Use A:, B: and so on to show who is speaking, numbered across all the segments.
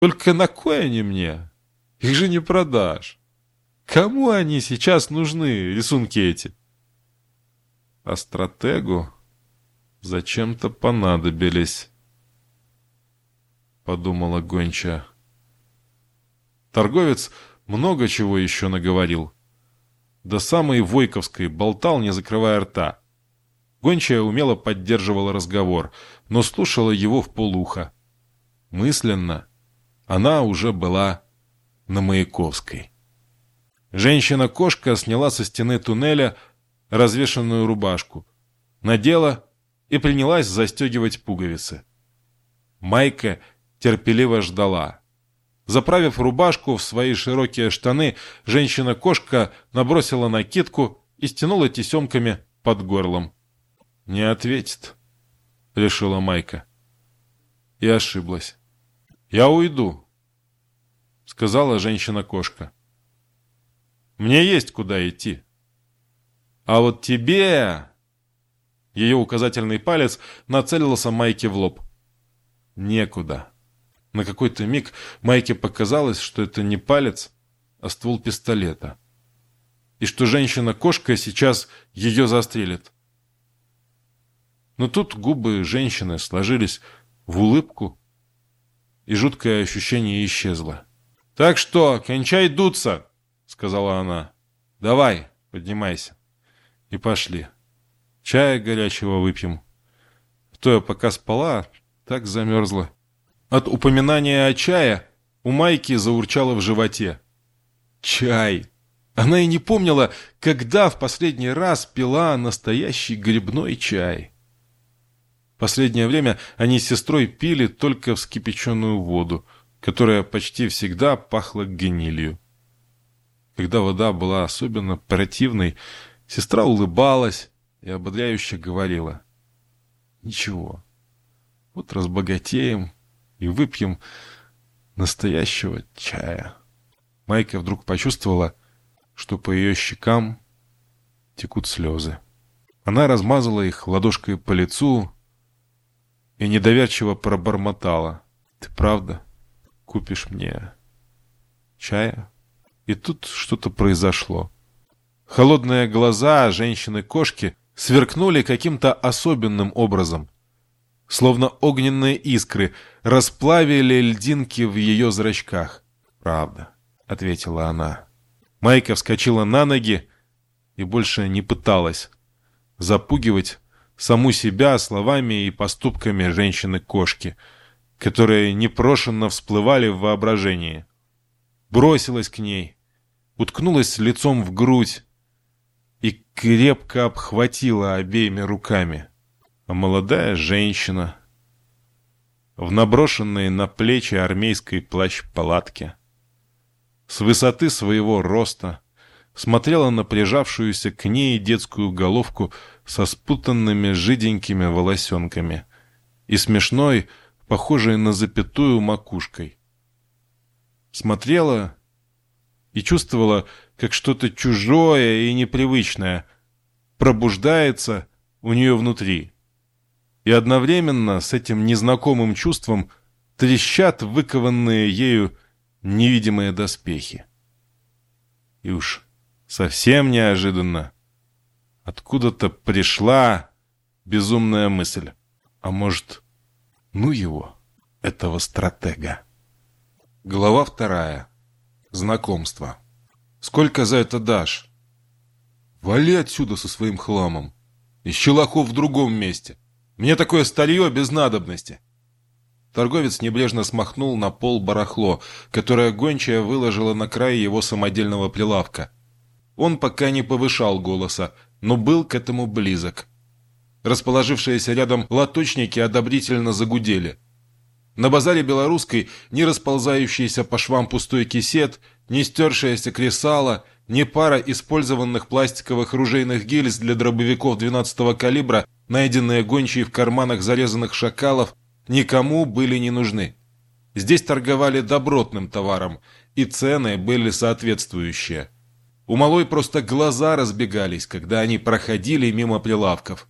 A: Только на кой они мне? Их же не продашь. Кому они сейчас нужны, рисунки эти? А стратегу зачем-то понадобились, подумала Гонча. Торговец много чего еще наговорил. До самой Войковской болтал, не закрывая рта. Гончая умело поддерживала разговор, но слушала его в полуха. Мысленно она уже была на Маяковской. Женщина-кошка сняла со стены туннеля развешанную рубашку, надела и принялась застегивать пуговицы. Майка терпеливо ждала. Заправив рубашку в свои широкие штаны, женщина-кошка набросила накидку и стянула тесемками под горлом. «Не ответит», — решила Майка. И ошиблась. «Я уйду», — сказала женщина-кошка. «Мне есть куда идти. А вот тебе...» Ее указательный палец нацелился Майке в лоб. «Некуда». На какой-то миг Майке показалось, что это не палец, а ствол пистолета. И что женщина-кошка сейчас ее застрелит. Но тут губы женщины сложились в улыбку, и жуткое ощущение исчезло. «Так что, кончай дуться!» — сказала она. «Давай, поднимайся». И пошли. Чая горячего выпьем. То я пока спала, так замерзла. От упоминания о чае у Майки заурчало в животе. Чай! Она и не помнила, когда в последний раз пила настоящий грибной чай. Последнее время они с сестрой пили только вскипяченную воду, которая почти всегда пахла гнилью. Когда вода была особенно противной, сестра улыбалась и ободряюще говорила. «Ничего, вот разбогатеем и выпьем настоящего чая». Майка вдруг почувствовала, что по ее щекам текут слезы. Она размазала их ладошкой по лицу, и недоверчиво пробормотала. «Ты правда купишь мне чая?» И тут что-то произошло. Холодные глаза женщины-кошки сверкнули каким-то особенным образом. Словно огненные искры расплавили льдинки в ее зрачках. «Правда», — ответила она. Майка вскочила на ноги и больше не пыталась запугивать саму себя словами и поступками женщины-кошки, которые непрошенно всплывали в воображении. Бросилась к ней, уткнулась лицом в грудь и крепко обхватила обеими руками. А молодая женщина в наброшенной на плечи армейской плащ-палатке с высоты своего роста смотрела на прижавшуюся к ней детскую головку со спутанными жиденькими волосенками и смешной, похожей на запятую макушкой. Смотрела и чувствовала, как что-то чужое и непривычное пробуждается у нее внутри. И одновременно с этим незнакомым чувством трещат выкованные ею невидимые доспехи. И уж совсем неожиданно Откуда-то пришла безумная мысль. А может, ну его, этого стратега. Глава вторая. Знакомство. Сколько за это дашь? Вали отсюда со своим хламом. Ищи лохов в другом месте. Мне такое старье без надобности. Торговец небрежно смахнул на пол барахло, которое гончая выложила на край его самодельного прилавка. Он пока не повышал голоса, но был к этому близок. Расположившиеся рядом лоточники одобрительно загудели. На базаре белорусской ни расползающийся по швам пустой кисет, ни стершееся кресало, ни пара использованных пластиковых ружейных гильз для дробовиков 12-го калибра, найденные гончие в карманах зарезанных шакалов, никому были не нужны. Здесь торговали добротным товаром, и цены были соответствующие – у малой просто глаза разбегались, когда они проходили мимо прилавков.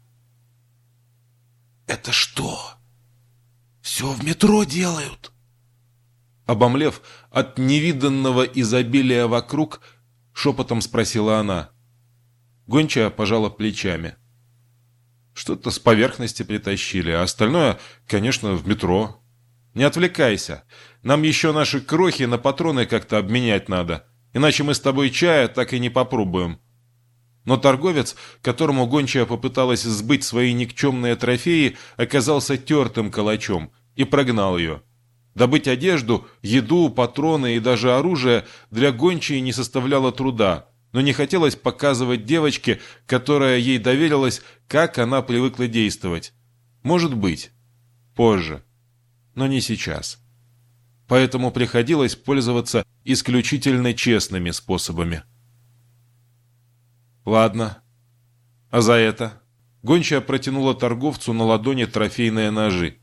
B: «Это что? Все в метро делают?»
A: Обомлев от невиданного изобилия вокруг, шепотом спросила она. Гончая пожала плечами. Что-то с поверхности притащили, а остальное, конечно, в метро. Не отвлекайся. Нам еще наши крохи на патроны как-то обменять надо. Иначе мы с тобой чая так и не попробуем. Но торговец, которому гончая попыталась сбыть свои никчемные трофеи, оказался тертым калачом и прогнал ее. Добыть одежду, еду, патроны и даже оружие для гончей не составляло труда, но не хотелось показывать девочке, которая ей доверилась, как она привыкла действовать. Может быть, позже, но не сейчас. Поэтому приходилось пользоваться исключительно честными способами. «Ладно. А за это?» Гончая протянула торговцу на ладони трофейные ножи.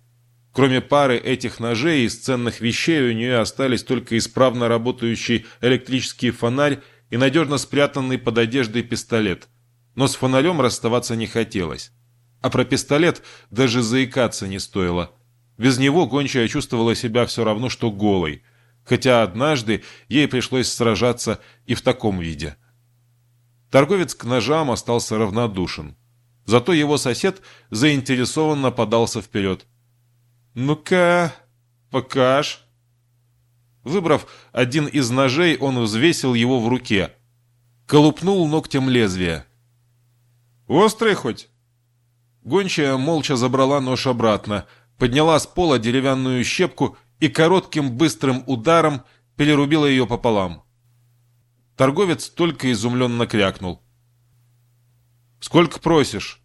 A: Кроме пары этих ножей из ценных вещей у нее остались только исправно работающий электрический фонарь и надежно спрятанный под одеждой пистолет. Но с фонарем расставаться не хотелось. А про пистолет даже заикаться не стоило. Без него гончая чувствовала себя все равно, что голой. Хотя однажды ей пришлось сражаться и в таком виде. Торговец к ножам остался равнодушен. Зато его сосед заинтересованно подался вперед. «Ну-ка, покаж». Выбрав один из ножей, он взвесил его в руке. Колупнул ногтем лезвие. «Острый хоть?» Гончая молча забрала нож обратно, подняла с пола деревянную щепку и коротким быстрым ударом перерубила ее пополам. Торговец только изумленно крякнул. «Сколько просишь?»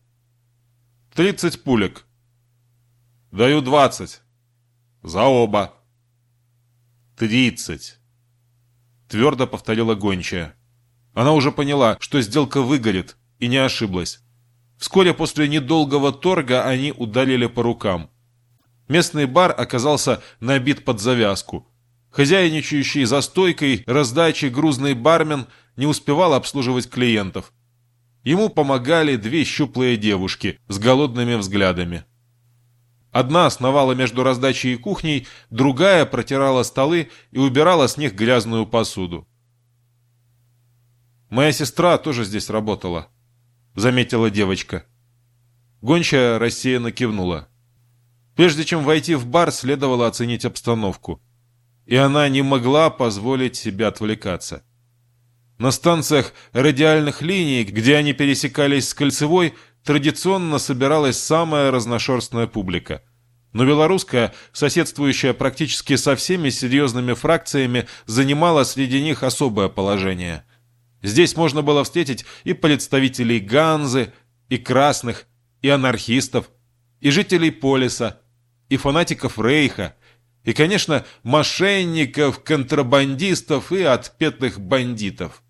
A: «Тридцать пулек». «Даю двадцать». «За оба». «Тридцать», — твердо повторила гончая. Она уже поняла, что сделка выгорит, и не ошиблась. Вскоре после недолгого торга они ударили по рукам. Местный бар оказался набит под завязку. Хозяйничающий за стойкой раздачи грузный бармен не успевал обслуживать клиентов. Ему помогали две щуплые девушки с голодными взглядами. Одна сновала между раздачей и кухней, другая протирала столы и убирала с них грязную посуду. «Моя сестра тоже здесь работала», — заметила девочка. Гончая рассеянно кивнула. Прежде чем войти в бар, следовало оценить обстановку. И она не могла позволить себе отвлекаться. На станциях радиальных линий, где они пересекались с кольцевой, традиционно собиралась самая разношерстная публика. Но белорусская, соседствующая практически со всеми серьезными фракциями, занимала среди них особое положение. Здесь можно было встретить и представителей Ганзы, и красных, и анархистов, и жителей Полиса, и фанатиков Рейха, и, конечно, мошенников, контрабандистов и отпетых бандитов.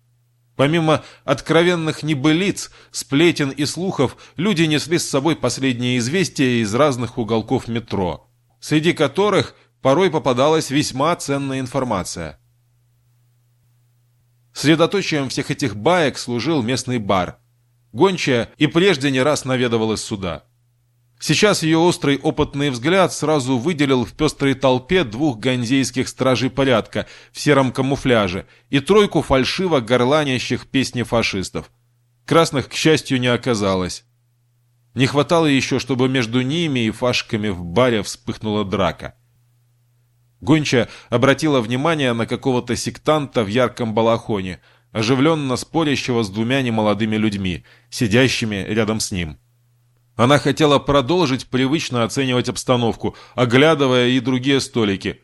A: Помимо откровенных небылиц, сплетен и слухов, люди несли с собой последние известия из разных уголков метро, среди которых порой попадалась весьма ценная информация. Средоточием всех этих баек служил местный бар. Гончая и прежде не раз наведывалась сюда. Сейчас ее острый опытный взгляд сразу выделил в пестрой толпе двух ганзейских стражей порядка в сером камуфляже и тройку фальшиво горланящих песни фашистов. Красных, к счастью, не оказалось. Не хватало еще, чтобы между ними и фашками в баре вспыхнула драка. Гонча обратила внимание на какого-то сектанта в ярком балахоне, оживленно спорящего с двумя немолодыми людьми, сидящими рядом с ним. Она хотела продолжить привычно оценивать обстановку, оглядывая и другие столики.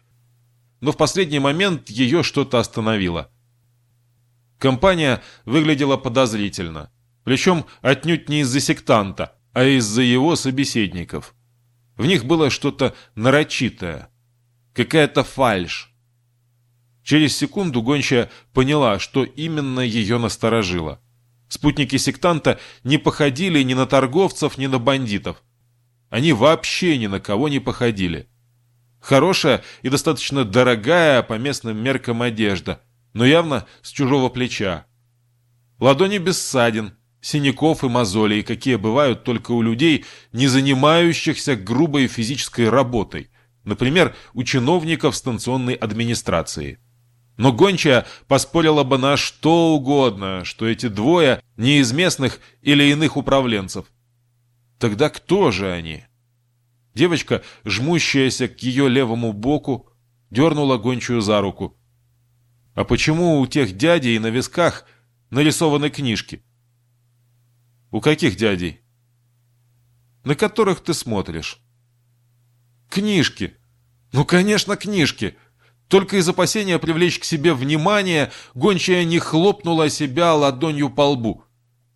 A: Но в последний момент ее что-то остановило. Компания выглядела подозрительно. Причем отнюдь не из-за сектанта, а из-за его собеседников. В них было что-то нарочитое. Какая-то фальшь. Через секунду гончая поняла, что именно ее насторожило. Спутники сектанта не походили ни на торговцев, ни на бандитов. Они вообще ни на кого не походили. Хорошая и достаточно дорогая по местным меркам одежда, но явно с чужого плеча. Ладони без ссадин, синяков и мозолей, какие бывают только у людей, не занимающихся грубой физической работой, Например, у чиновников станционной администрации. Но гончая поспорила бы на что угодно, что эти двое не из местных или иных управленцев. Тогда кто же они? Девочка, жмущаяся к ее левому боку, дернула гончую за руку. «А почему у тех дядей на висках нарисованы книжки?» «У каких дядей?» «На которых ты смотришь». «Книжки! Ну, конечно, книжки!» Только из опасения привлечь к себе внимание, гончая не хлопнула себя ладонью по лбу.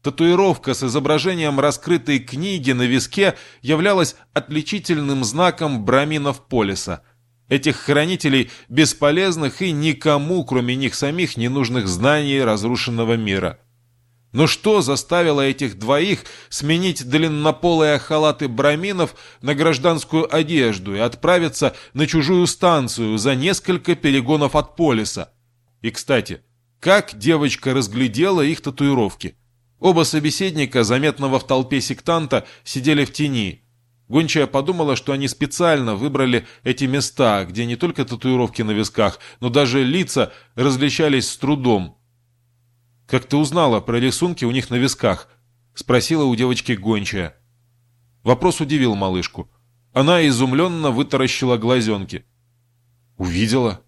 A: Татуировка с изображением раскрытой книги на виске являлась отличительным знаком браминов полиса. Этих хранителей бесполезных и никому, кроме них самих, ненужных знаний разрушенного мира. Но что заставило этих двоих сменить длиннополые халаты браминов на гражданскую одежду и отправиться на чужую станцию за несколько перегонов от полиса? И, кстати, как девочка разглядела их татуировки? Оба собеседника, заметного в толпе сектанта, сидели в тени. Гончая подумала, что они специально выбрали эти места, где не только татуировки на висках, но даже лица различались с трудом, «Как ты узнала про рисунки у них на висках?» — спросила у девочки гончая. Вопрос удивил малышку. Она изумленно вытаращила глазенки. «Увидела.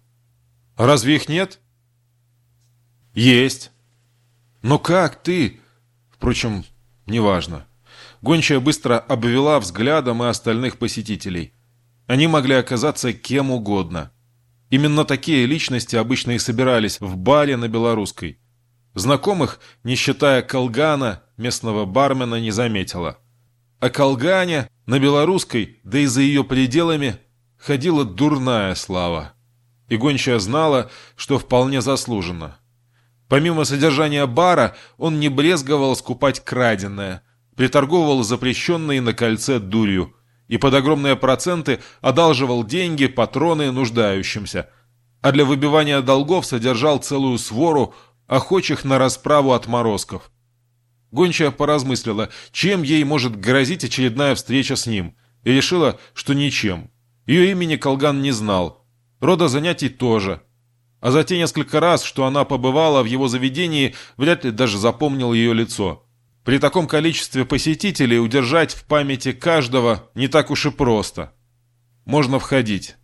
A: А разве их нет?» «Есть. Но как ты?» Впрочем, неважно. Гончая быстро обвела взглядом и остальных посетителей. Они могли оказаться кем угодно. Именно такие личности обычно и собирались в баре на Белорусской. Знакомых, не считая Колгана, местного бармена не заметила. О Колгане на белорусской, да и за ее пределами, ходила дурная слава. И гончая знала, что вполне заслуженно. Помимо содержания бара, он не брезговал скупать краденое, приторговывал запрещенные на кольце дурью и под огромные проценты одалживал деньги, патроны нуждающимся, а для выбивания долгов содержал целую свору охочих на расправу отморозков. Гончая поразмыслила, чем ей может грозить очередная встреча с ним, и решила, что ничем. Ее имени Колган не знал, рода занятий тоже. А за те несколько раз, что она побывала в его заведении, вряд ли даже запомнил ее лицо. При таком количестве посетителей удержать в памяти каждого не так уж и просто. Можно входить.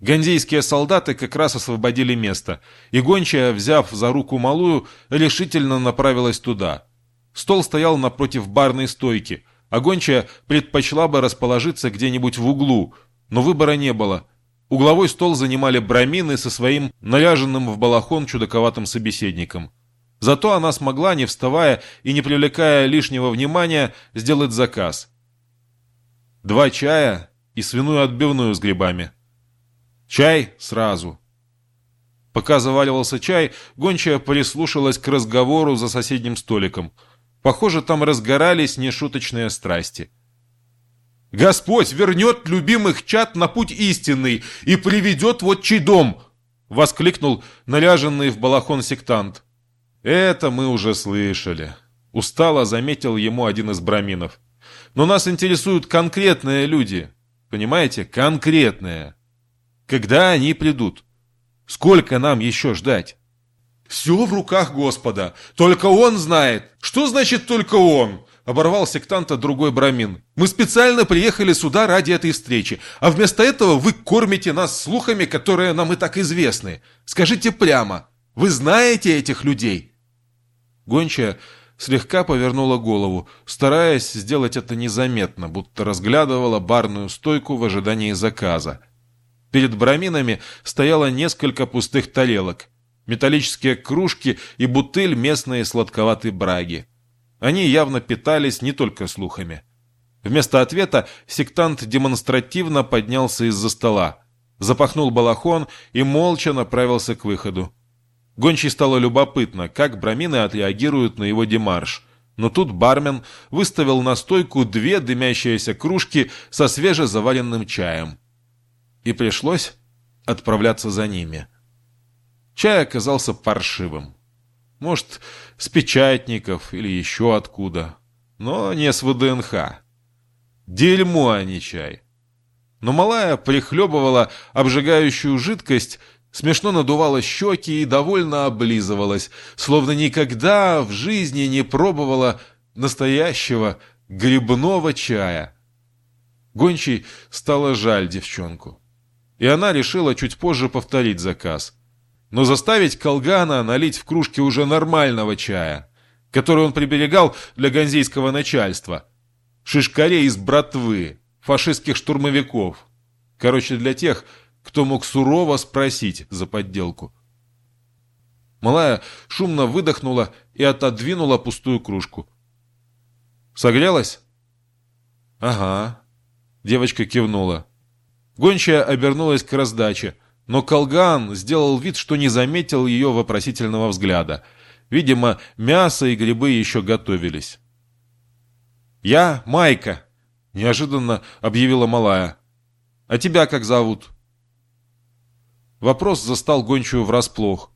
A: Гандейские солдаты как раз освободили место, и гончая, взяв за руку малую, решительно направилась туда. Стол стоял напротив барной стойки, а гончая предпочла бы расположиться где-нибудь в углу, но выбора не было. Угловой стол занимали брамины со своим наряженным в балахон чудаковатым собеседником. Зато она смогла, не вставая и не привлекая лишнего внимания, сделать заказ. Два чая и свиную отбивную с грибами. «Чай сразу». Пока заваливался чай, гончая прислушалась к разговору за соседним столиком. Похоже, там разгорались нешуточные страсти. «Господь вернет любимых чад на путь истинный и приведет в отчий дом!» — воскликнул наляженный в балахон сектант. «Это мы уже слышали», — устало заметил ему один из браминов. «Но нас интересуют конкретные люди, понимаете, конкретные». Когда они придут? Сколько нам еще ждать? Все в руках Господа. Только Он знает. Что значит «только Он»? Оборвал сектанта другой брамин. Мы специально приехали сюда ради этой встречи, а вместо этого вы кормите нас слухами, которые нам и так известны. Скажите прямо, вы знаете этих людей? Гончая слегка повернула голову, стараясь сделать это незаметно, будто разглядывала барную стойку в ожидании заказа. Перед браминами стояло несколько пустых тарелок, металлические кружки и бутыль местной сладковатой браги. Они явно питались не только слухами. Вместо ответа сектант демонстративно поднялся из-за стола, запахнул балахон и молча направился к выходу. Гончий стало любопытно, как брамины отреагируют на его демарш. Но тут бармен выставил на стойку две дымящиеся кружки со свежезаваренным чаем и пришлось отправляться за ними. Чай оказался паршивым. Может, с печатников или еще откуда, но не с ВДНХ. Дерьмо, а не чай. но малая прихлебывала обжигающую жидкость, смешно надувала щеки и довольно облизывалась, словно никогда в жизни не пробовала настоящего грибного чая. Гончей стало жаль девчонку, и она решила чуть позже повторить заказ. Но заставить Колгана налить в кружке уже нормального чая, который он приберегал для ганзейского начальства, шишкарей из братвы, фашистских штурмовиков. Короче, для тех, кто мог сурово спросить за подделку. Малая шумно выдохнула и отодвинула пустую кружку. «Согрелась?» «Ага», — девочка кивнула. Гончая обернулась к раздаче, но Колган сделал вид, что не заметил ее вопросительного взгляда. Видимо, мясо и грибы еще готовились. «Я Майка», — неожиданно объявила Малая. «А тебя как зовут?» Вопрос застал гончую врасплох.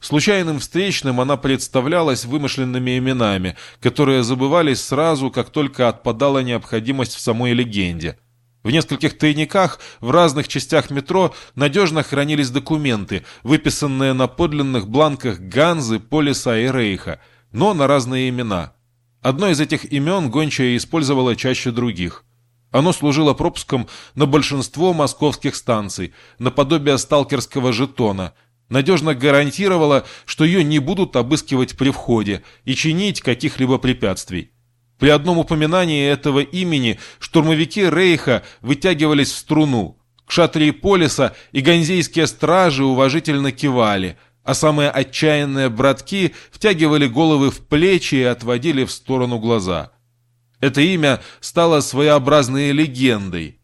A: Случайным встречным она представлялась вымышленными именами, которые забывались сразу, как только отпадала необходимость в самой легенде. В нескольких тайниках в разных частях метро надежно хранились документы, выписанные на подлинных бланках Ганзы, Полиса и Рейха, но на разные имена. Одно из этих имен гончая использовала чаще других – оно служило пропуском на большинство московских станций, наподобие сталкерского жетона, надежно гарантировало, что ее не будут обыскивать при входе и чинить каких-либо препятствий. При одном упоминании этого имени штурмовики Рейха вытягивались в струну. Кшатрии Полиса и ганзейские стражи уважительно кивали, а самые отчаянные братки втягивали головы в плечи и отводили в сторону глаза. Это имя стало своеобразной легендой.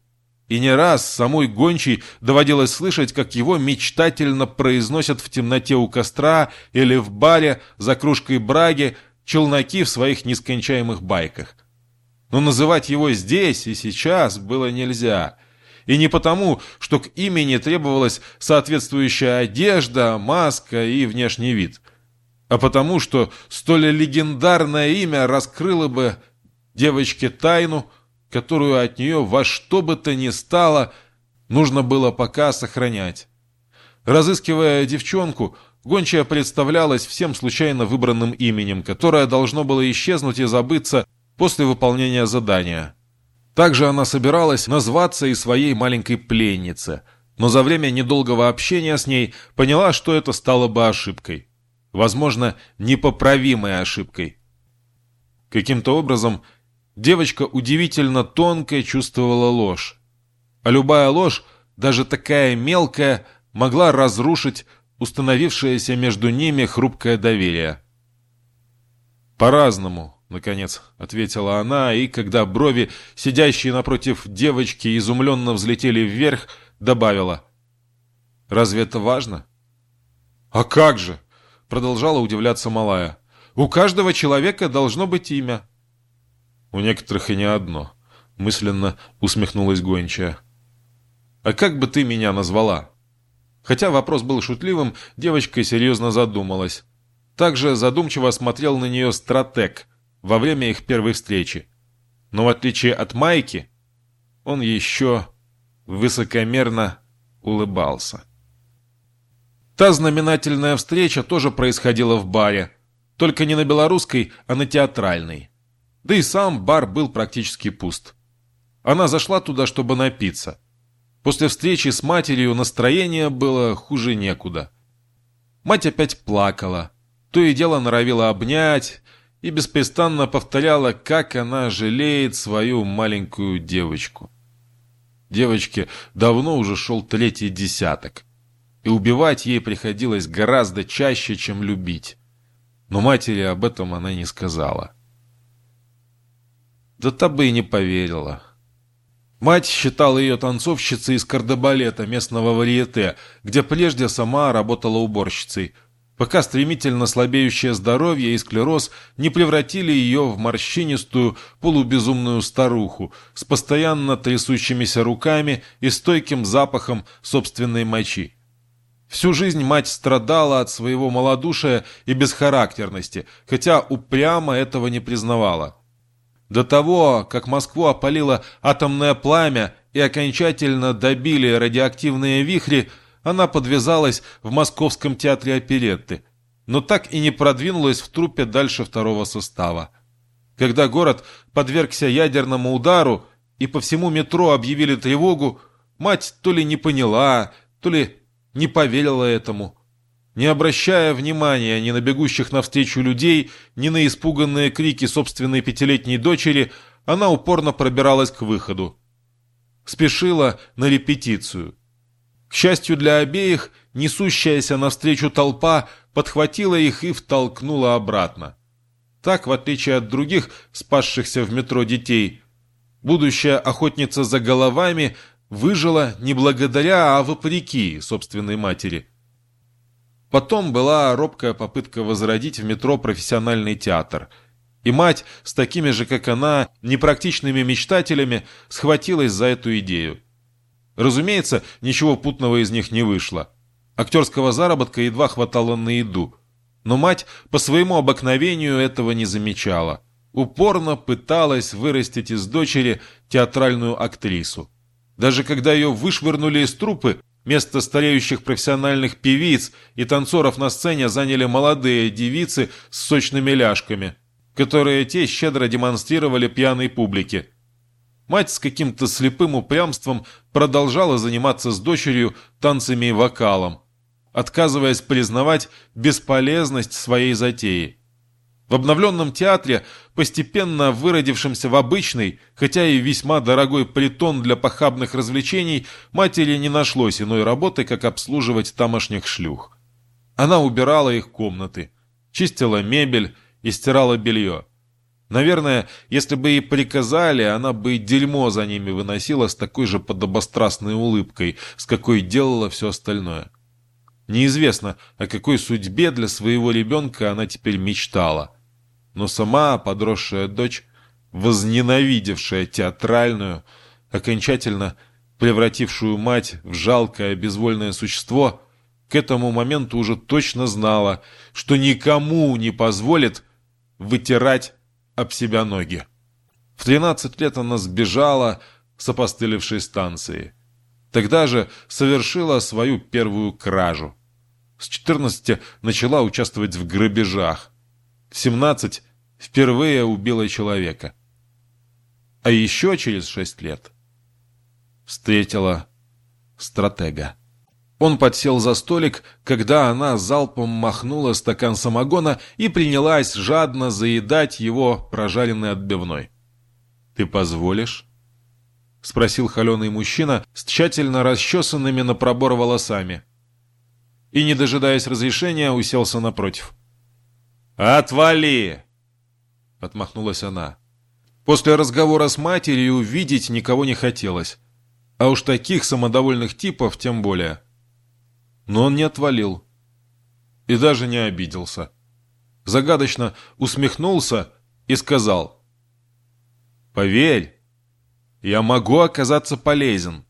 A: И не раз самой гончей доводилось слышать, как его мечтательно произносят в темноте у костра или в баре за кружкой браги челноки в своих нескончаемых байках. Но называть его здесь и сейчас было нельзя. И не потому, что к имени требовалась соответствующая одежда, маска и внешний вид, а потому, что столь легендарное имя раскрыло бы девочке тайну, которую от нее во что бы то ни стало нужно было пока сохранять. Разыскивая девчонку, гончая представлялась всем случайно выбранным именем, которое должно было исчезнуть и забыться после выполнения задания. Также она собиралась назваться и своей маленькой пленнице, но за время недолгого общения с ней поняла, что это стало бы ошибкой. Возможно, непоправимой ошибкой. Каким-то образом Девочка удивительно тонко чувствовала ложь. А любая ложь, даже такая мелкая, могла разрушить установившееся между ними хрупкое доверие. «По-разному», — наконец ответила она, и когда брови, сидящие напротив девочки, изумленно взлетели вверх, добавила. «Разве это важно?» «А как же?» — продолжала удивляться малая. «У каждого человека должно быть имя. У некоторых и не одно. Мысленно усмехнулась гончая. «А как бы ты меня назвала?» Хотя вопрос был шутливым, девочка серьезно задумалась. Также задумчиво смотрел на нее стратег во время их первой встречи. Но в отличие от Майки, он еще высокомерно улыбался. Та знаменательная встреча тоже происходила в баре, только не на белорусской, а на театральной. Да и сам бар был практически пуст. Она зашла туда, чтобы напиться. После встречи с матерью настроение было хуже некуда. Мать опять плакала, то и дело норовила обнять и беспрестанно повторяла, как она жалеет свою маленькую девочку. Девочке давно уже шел третий десяток, и убивать ей приходилось гораздо чаще, чем любить. Но матери об этом она не сказала. Да та бы и не поверила. Мать считала ее танцовщицей из кардебалета местного варьете, где прежде сама работала уборщицей, пока стремительно слабеющее здоровье и склероз не превратили ее в морщинистую, полубезумную старуху с постоянно трясущимися руками и стойким запахом собственной мочи. Всю жизнь мать страдала от своего малодушия и бесхарактерности, хотя упрямо этого не признавала. До того, как Москву опалило атомное пламя, и окончательно добили радиоактивные вихри, она подвязалась в Московском театре оперетты, но так и не продвинулась в труппе дальше второго состава. Когда город подвергся ядерному удару и по всему метро объявили тревогу, мать то ли не поняла, то ли не поверила этому. Не обращая внимания ни на бегущих навстречу людей, ни на испуганные крики собственной пятилетней дочери, она упорно пробиралась к выходу. Спешила на репетицию. К счастью для обеих, несущаяся навстречу толпа подхватила их и втолкнула обратно. Так, в отличие от других спасшихся в метро детей, будущая охотница за головами выжила не благодаря, а вопреки собственной матери. Потом была робкая попытка возродить в метро профессиональный театр. И мать с такими же, как она, непрактичными мечтателями схватилась за эту идею. Разумеется, ничего путного из них не вышло. Актерского заработка едва хватало на еду. Но мать по своему обыкновению этого не замечала. Упорно пыталась вырастить из дочери театральную актрису. Даже когда ее вышвырнули из трупы, место стареющих профессиональных певиц и танцоров на сцене заняли молодые девицы с сочными ляжками, которые те щедро демонстрировали пьяной публике – Мать с каким-то слепым упрямством продолжала заниматься с дочерью танцами и вокалом, отказываясь признавать бесполезность своей затеи. В обновленном театре, постепенно выродившемся в обычный, хотя и весьма дорогой притон для похабных развлечений, матери не нашлось иной работы, как обслуживать тамошних шлюх. Она убирала их комнаты, чистила мебель и стирала белье. Наверное, если бы ей приказали, она бы и дерьмо за ними выносила с такой же подобострастной улыбкой, с какой делала все остальное. Неизвестно, о какой судьбе для своего ребенка она теперь мечтала. Но сама подросшая дочь, возненавидевшая театральную, окончательно превратившую мать в жалкое безвольное существо, к этому моменту уже точно знала, что никому не позволит вытирать об себя ноги. В 13 лет она сбежала с опостылевшей станции. Тогда же совершила свою первую кражу. С 14 начала участвовать в грабежах. В 17 впервые убила человека. А еще через 6 лет встретила стратега. Он подсел за столик, когда она залпом махнула стакан самогона и принялась жадно заедать его прожаренной отбивной. «Ты позволишь?» — спросил холеный мужчина с тщательно расчесанными на пробор волосами. И, не дожидаясь разрешения, уселся напротив. «Отвали!» — отмахнулась она. После разговора с матерью видеть никого не хотелось. А уж таких самодовольных типов тем более. Но он не отвалил. И даже не обиделся. Загадочно усмехнулся и сказал. «Поверь, я могу оказаться полезен.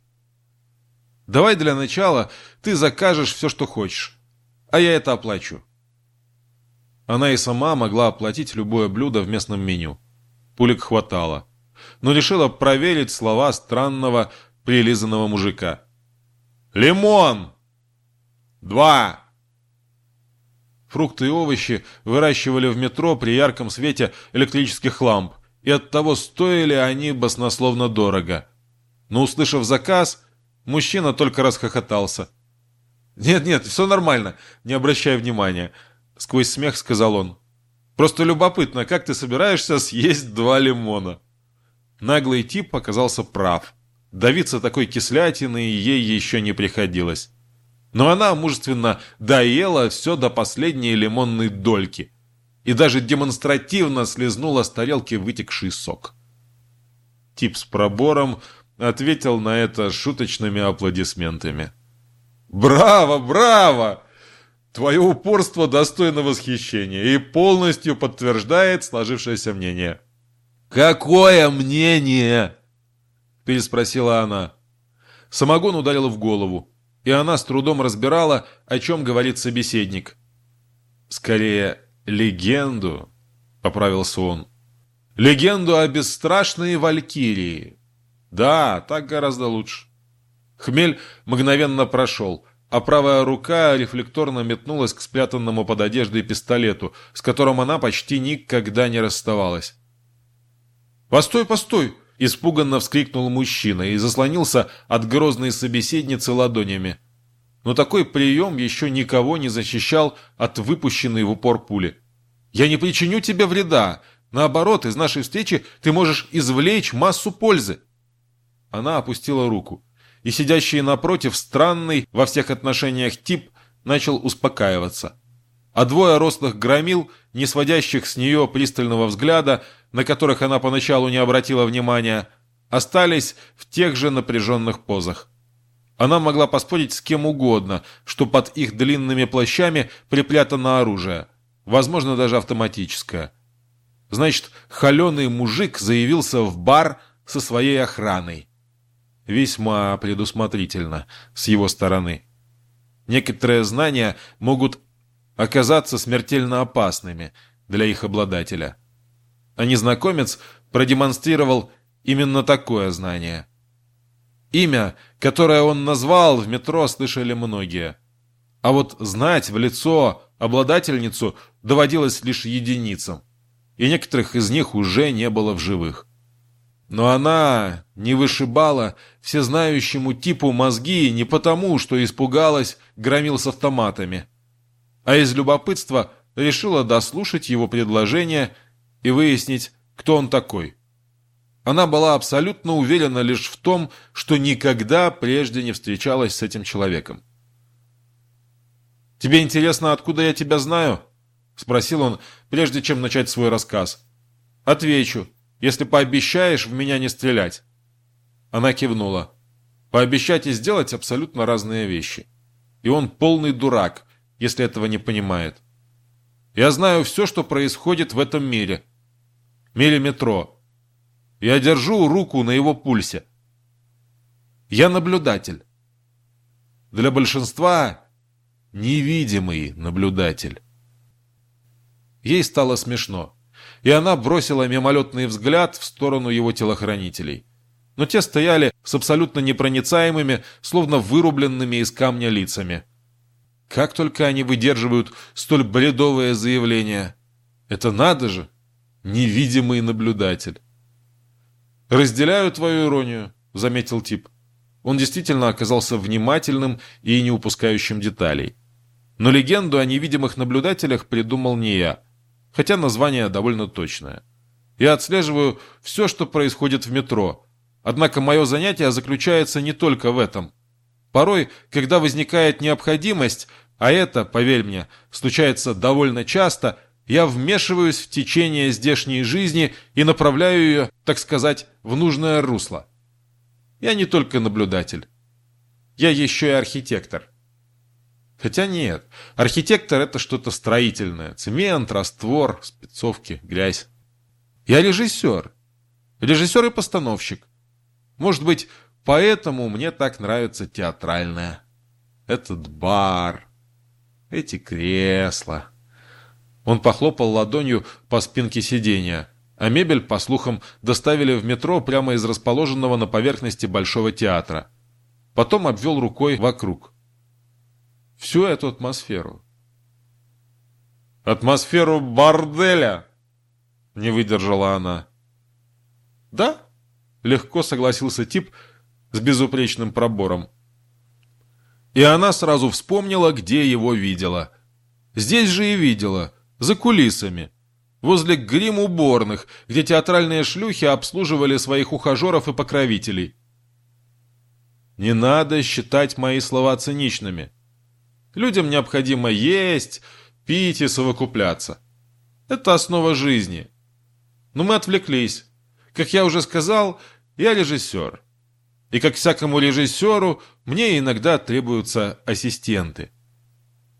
A: Давай для начала ты закажешь все, что хочешь, а я это оплачу». Она и сама могла оплатить любое блюдо в местном меню. Пулик хватало. Но решила проверить слова странного прилизанного мужика. «Лимон!» Два!» Фрукты и овощи выращивали в метро при ярком свете электрических ламп, и оттого стоили они баснословно дорого. Но, услышав заказ, мужчина только расхохотался. «Нет-нет, все нормально, не обращай внимания», — сквозь смех сказал он. «Просто любопытно, как ты собираешься съесть два лимона?» Наглый тип оказался прав. Давиться такой кислятиной ей еще не приходилось. Но она мужественно доела все до последней лимонной дольки и даже демонстративно слезнула с тарелки вытекший сок. Тип с пробором ответил на это шуточными аплодисментами. «Браво, браво! Твое упорство достойно восхищения и полностью подтверждает сложившееся мнение». «Какое мнение?» – переспросила она. Самогон ударил в голову и она с трудом разбирала, о чем говорит собеседник. «Скорее, легенду», — поправился он. «Легенду о бесстрашной Валькирии. Да, так гораздо лучше. Хмель мгновенно прошел, а правая рука рефлекторно метнулась к спрятанному под одеждой пистолету, с которым она почти никогда не расставалась. «Постой, постой!» – испуганно вскрикнул мужчина и заслонился от грозной собеседницы ладонями. Но такой прием еще никого не защищал от выпущенной в упор пули. «Я не причиню тебе вреда. Наоборот, из нашей встречи ты можешь извлечь массу пользы». Она опустила руку, и сидящий напротив странный во всех отношениях тип начал успокаиваться. А двое рослых громил, не сводящих с нее пристального взгляда, на которых она поначалу не обратила внимания, остались в тех же напряженных позах. Она могла поспорить с кем угодно, что под их длинными плащами припрятано оружие, возможно, даже автоматическое. Значит, холеный мужик заявился в бар со своей охраной. Весьма предусмотрительно с его стороны. Некоторые знания могут оказаться смертельно опасными для их обладателя. А незнакомец продемонстрировал именно такое знание. Имя, которое он назвал, в метро слышали многие. А вот знать в лицо обладательницу доводилось лишь единицам, и некоторых из них уже не было в живых. Но она не вышибала всезнающему типу мозги не потому, что испугалась, громил с автоматами, а из любопытства решила дослушать его предложение и выяснить, кто он такой. Она была абсолютно уверена лишь в том, что никогда прежде не встречалась с этим человеком. «Тебе интересно, откуда я тебя знаю?» — спросил он, прежде чем начать свой рассказ. «Отвечу если пообещаешь в меня не стрелять». Она кивнула. Пообещать и сделать абсолютно разные вещи. И он полный дурак, если этого не понимает. Я знаю все, что происходит в этом мире. Мире метро. Я держу руку на его пульсе. Я наблюдатель. Для большинства невидимый наблюдатель. Ей стало смешно и она бросила мимолетный взгляд в сторону его телохранителей. Но те стояли с абсолютно непроницаемыми, словно вырубленными из камня лицами. Как только они выдерживают столь бредовое заявление. Это надо же! Невидимый наблюдатель. «Разделяю твою иронию», — заметил тип. Он действительно оказался внимательным и не упускающим деталей. Но легенду о невидимых наблюдателях придумал не я — хотя название довольно точное. Я отслеживаю все, что происходит в метро, однако мое занятие заключается не только в этом. Порой, когда возникает необходимость, а это, поверь мне, случается довольно часто, я вмешиваюсь в течение здешней жизни и направляю ее, так сказать, в нужное русло. Я не только наблюдатель. Я еще и архитектор. Хотя нет, архитектор это что-то строительное. Цемент, раствор, спецовки, грязь. Я режиссер. Режиссер и постановщик. Может быть, поэтому мне так нравится театральное. Этот бар, эти кресла. Он похлопал ладонью по спинке сиденья, а мебель, по слухам, доставили в метро прямо из расположенного на поверхности Большого театра. Потом обвел рукой вокруг всю эту атмосферу. «Атмосферу борделя!» — не выдержала она. «Да?» — легко согласился тип с безупречным пробором. И она сразу вспомнила, где его видела. Здесь же и видела, за кулисами, возле грим-уборных, где театральные шлюхи обслуживали своих ухажеров и покровителей. Не надо считать мои слова циничными. Людям необходимо есть, пить и совокупляться. Это основа жизни. Но мы отвлеклись. Как я уже сказал, я режиссер. И как всякому режиссеру, мне иногда требуются ассистенты.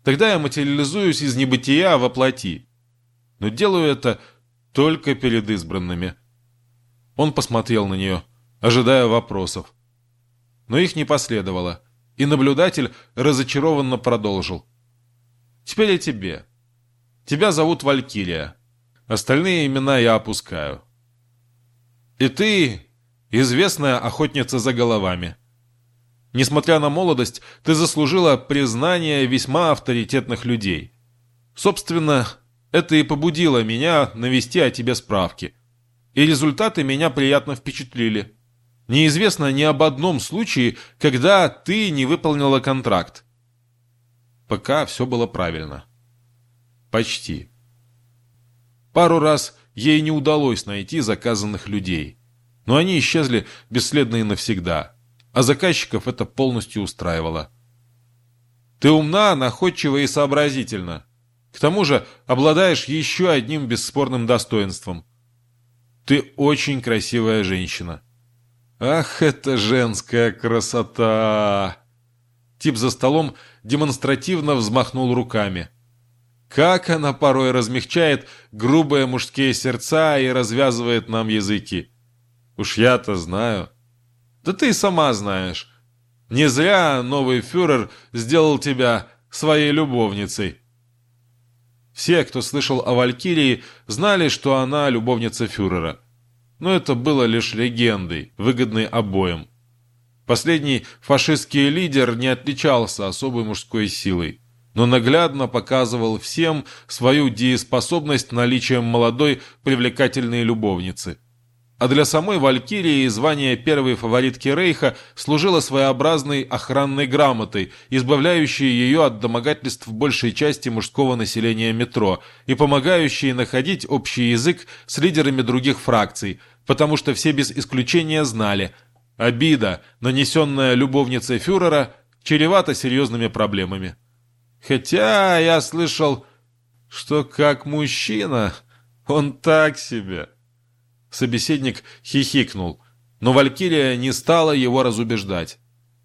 A: Тогда я материализуюсь из небытия во плоти. Но делаю это только перед избранными. Он посмотрел на нее, ожидая вопросов. Но их не последовало. И наблюдатель разочарованно продолжил. «Теперь о тебе. Тебя зовут Валькирия. Остальные имена я опускаю. И ты известная охотница за головами. Несмотря на молодость, ты заслужила признание весьма авторитетных людей. Собственно, это и побудило меня навести о тебе справки. И результаты меня приятно впечатлили. Неизвестно ни об одном случае, когда ты не выполнила контракт. Пока все было правильно. Почти. Пару раз ей не удалось найти заказанных людей. Но они исчезли бесследно и навсегда. А заказчиков это полностью устраивало. Ты умна, находчива и сообразительна. К тому же обладаешь еще одним бесспорным достоинством. Ты очень красивая женщина. Ах, это женская красота! Тип за столом демонстративно взмахнул руками. Как она порой размягчает грубые мужские сердца и развязывает нам языки. Уж я-то знаю. Да ты и сама знаешь. Не зря новый фюрер сделал тебя своей любовницей. Все, кто слышал о Валькирии, знали, что она любовница фюрера. Но это было лишь легендой, выгодной обоим. Последний фашистский лидер не отличался особой мужской силой, но наглядно показывал всем свою дееспособность наличием молодой привлекательной любовницы. А для самой Валькирии звание первой фаворитки Рейха служило своеобразной охранной грамотой, избавляющей ее от домогательств большей части мужского населения метро и помогающей находить общий язык с лидерами других фракций, потому что все без исключения знали – Обида, нанесенная любовницей фюрера, чревата серьезными проблемами. Хотя я слышал, что как мужчина он так себе. Собеседник хихикнул, но Валькирия не стала его разубеждать.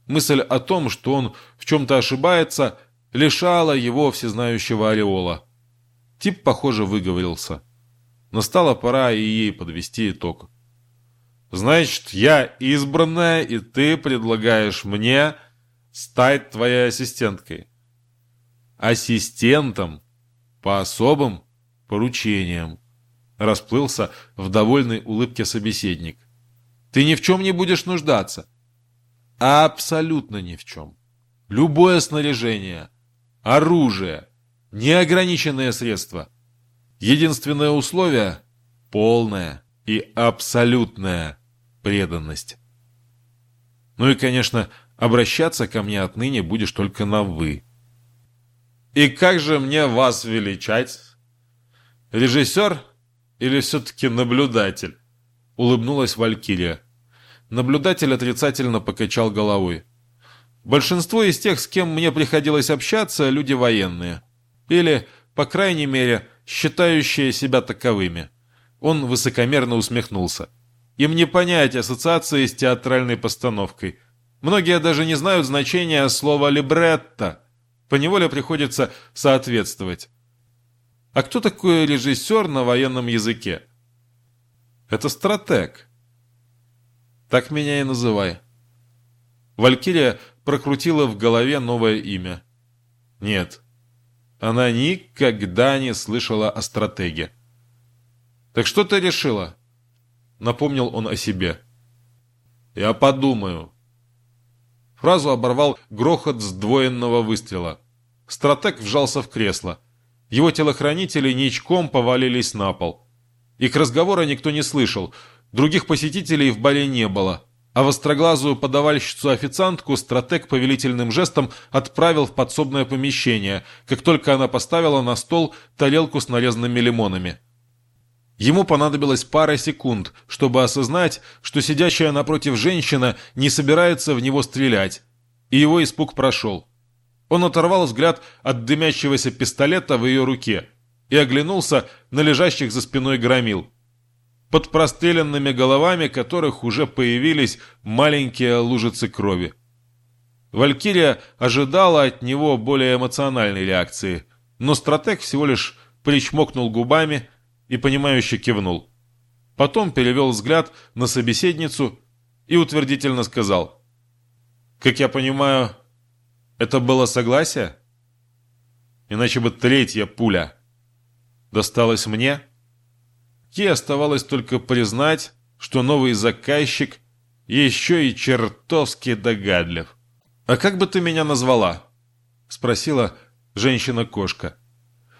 A: Мысль о том, что он в чем-то ошибается, лишала его всезнающего ореола. Тип, похоже, выговорился. Настала пора и ей подвести итог. Значит, я избранная, и ты предлагаешь мне стать твоей ассистенткой. Ассистентом по особым поручениям. Расплылся в довольной улыбке собеседник. Ты ни в чем не будешь нуждаться. Абсолютно ни в чем. Любое снаряжение, оружие, неограниченные средства. Единственное условие – полное и абсолютное преданность. Ну и, конечно, обращаться ко мне отныне будешь только на «вы». И как же мне вас величать? Режиссер или все-таки наблюдатель? Улыбнулась Валькирия. Наблюдатель отрицательно покачал головой. Большинство из тех, с кем мне приходилось общаться, люди военные. Или, по крайней мере, считающие себя таковыми. Он высокомерно усмехнулся. Им не понять ассоциации с театральной постановкой. Многие даже не знают значения слова «либретто». Поневоле приходится соответствовать. А кто такой режиссер на военном языке? Это стратег. Так меня и называй. Валькирия прокрутила в голове новое имя. Нет, она никогда не слышала о стратеге. «Так что ты решила?» Напомнил он о себе. «Я подумаю». Фразу оборвал грохот сдвоенного выстрела. Стратег вжался в кресло. Его телохранители ничком повалились на пол. Их разговора никто не слышал. Других посетителей в баре не было. А востроглазую подавальщицу-официантку стратег повелительным жестом отправил в подсобное помещение, как только она поставила на стол тарелку с нарезанными лимонами. Ему понадобилось пара секунд, чтобы осознать, что сидящая напротив женщина не собирается в него стрелять, и его испуг прошел. Он оторвал взгляд от дымящегося пистолета в ее руке и оглянулся на лежащих за спиной громил, под простреленными головами которых уже появились маленькие лужицы крови. Валькирия ожидала от него более эмоциональной реакции, но стратег всего лишь причмокнул губами – и, понимающе кивнул. Потом перевел взгляд на собеседницу и утвердительно сказал. «Как я понимаю, это было согласие? Иначе бы третья пуля досталась мне?» Ей оставалось только признать, что новый заказчик Еще и чертовски догадлив. «А как бы ты меня назвала?» — спросила женщина-кошка.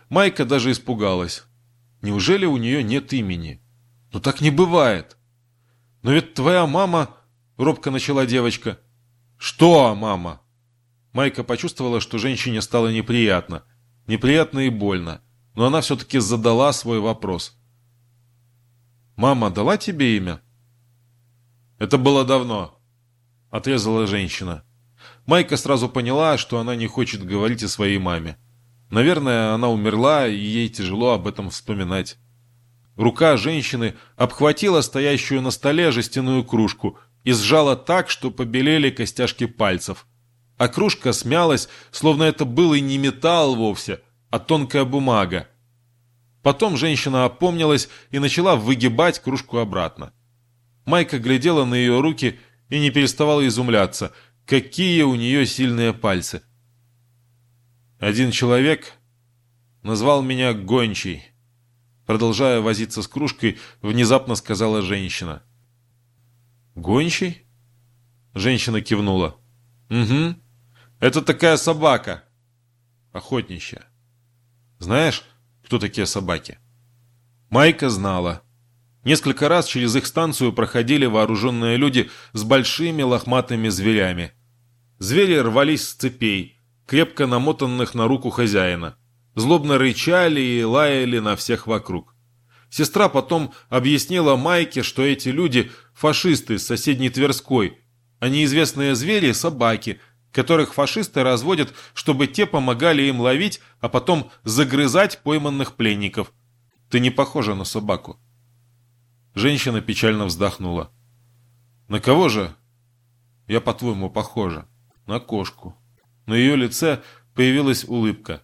A: Майка даже испугалась. Неужели у нее нет имени? Ну так не бывает. Но ведь твоя мама... Робко начала девочка. Что, мама? Майка почувствовала, что женщине стало неприятно. Неприятно и больно. Но она все-таки задала свой вопрос. «Мама дала тебе имя?» «Это было давно», — отрезала женщина. Майка сразу поняла, что она не хочет говорить о своей маме. Наверное, она умерла, и ей тяжело об этом вспоминать. Рука женщины обхватила стоящую на столе жестяную кружку и сжала так, что побелели костяшки пальцев. А кружка смялась, словно это был и не металл вовсе, а тонкая бумага. Потом женщина опомнилась и начала выгибать кружку обратно. Майка глядела на ее руки и не переставала изумляться, какие у нее сильные пальцы. Один человек назвал меня гончей. Продолжая возиться с кружкой, внезапно сказала женщина. «Гончий?» Женщина кивнула. «Угу. Это такая собака. Охотничья. Знаешь, кто такие собаки?» Майка знала. Несколько раз через их станцию проходили вооруженные люди с большими лохматыми зверями. Звери рвались с цепей, крепко намотанных на руку хозяина. Злобно рычали и лаяли на всех вокруг. Сестра потом объяснила Майке, что эти люди – фашисты с соседней Тверской, а неизвестные звери – собаки, которых фашисты разводят, чтобы те помогали им ловить, а потом загрызать пойманных пленников. Ты не похожа на собаку. Женщина печально вздохнула. «На кого же я, по-твоему, похожа?» «На кошку». На ее лице появилась улыбка.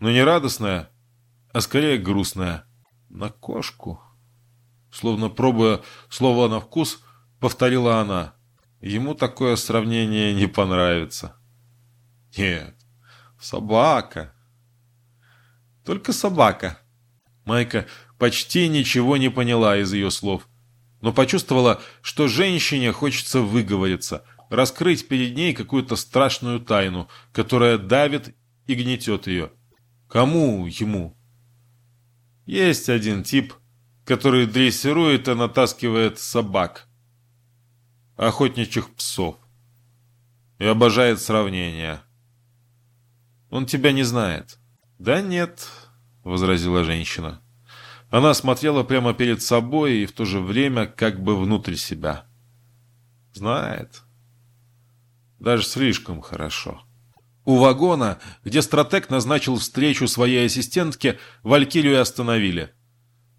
A: Но не радостная, а скорее грустная. «На кошку?» Словно пробуя слово на вкус, повторила она. Ему такое сравнение не понравится. «Нет, собака. Только собака». Майка почти ничего не поняла из ее слов, но почувствовала, что женщине хочется выговориться, раскрыть перед ней какую-то страшную тайну, которая давит и гнетет ее. Кому ему? Есть один тип, который дрессирует и натаскивает собак, охотничьих псов, и обожает сравнения. Он тебя не знает. Да нет, возразила женщина. Она смотрела прямо перед собой и в то же время как бы внутрь себя. Знает даже слишком хорошо. У вагона, где стратег назначил встречу своей ассистентке, Валькирию остановили.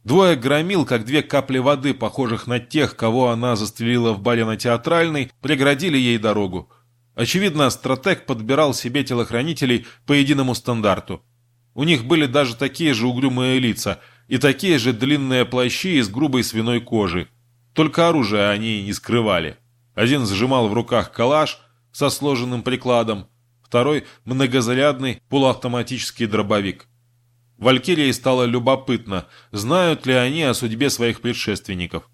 A: Двое громил, как две капли воды, похожих на тех, кого она застрелила в баре на Театральной, преградили ей дорогу. Очевидно, стратег подбирал себе телохранителей по единому стандарту. У них были даже такие же угрюмые лица и такие же длинные плащи из грубой свиной кожи. Только оружие они не скрывали. Один сжимал в руках калаш – со сложенным прикладом, второй – многозарядный полуавтоматический дробовик. Валькирии стало любопытно, знают ли они о судьбе своих предшественников.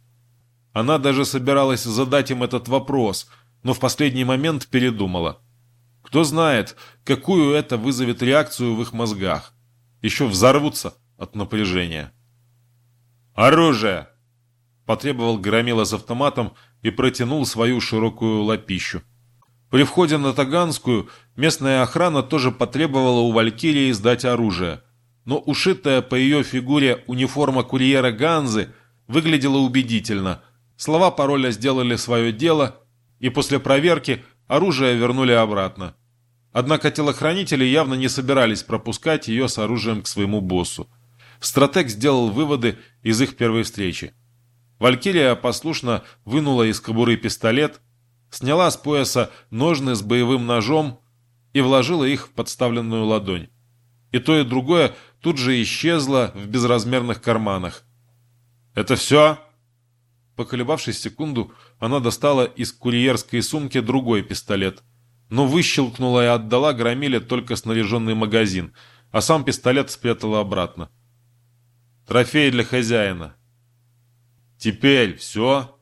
A: Она даже собиралась задать им этот вопрос, но в последний момент передумала. Кто знает, какую это вызовет реакцию в их мозгах. Еще взорвутся от напряжения. «Оружие!» – потребовал Громила с автоматом и протянул свою широкую лапищу. При входе на Таганскую местная охрана тоже потребовала у Валькирии сдать оружие. Но ушитая по ее фигуре униформа курьера Ганзы выглядела убедительно. Слова пароля сделали свое дело, и после проверки оружие вернули обратно. Однако телохранители явно не собирались пропускать ее с оружием к своему боссу. Стратег сделал выводы из их первой встречи. Валькирия послушно вынула из кобуры пистолет – сняла с пояса ножны с боевым ножом и вложила их в подставленную ладонь. И то, и другое тут же исчезло в безразмерных карманах. «Это все?» Поколебавшись секунду, она достала из курьерской сумки другой пистолет, но выщелкнула и отдала громиле только снаряженный магазин, а сам пистолет спрятала обратно. «Трофей для хозяина». «Теперь все?»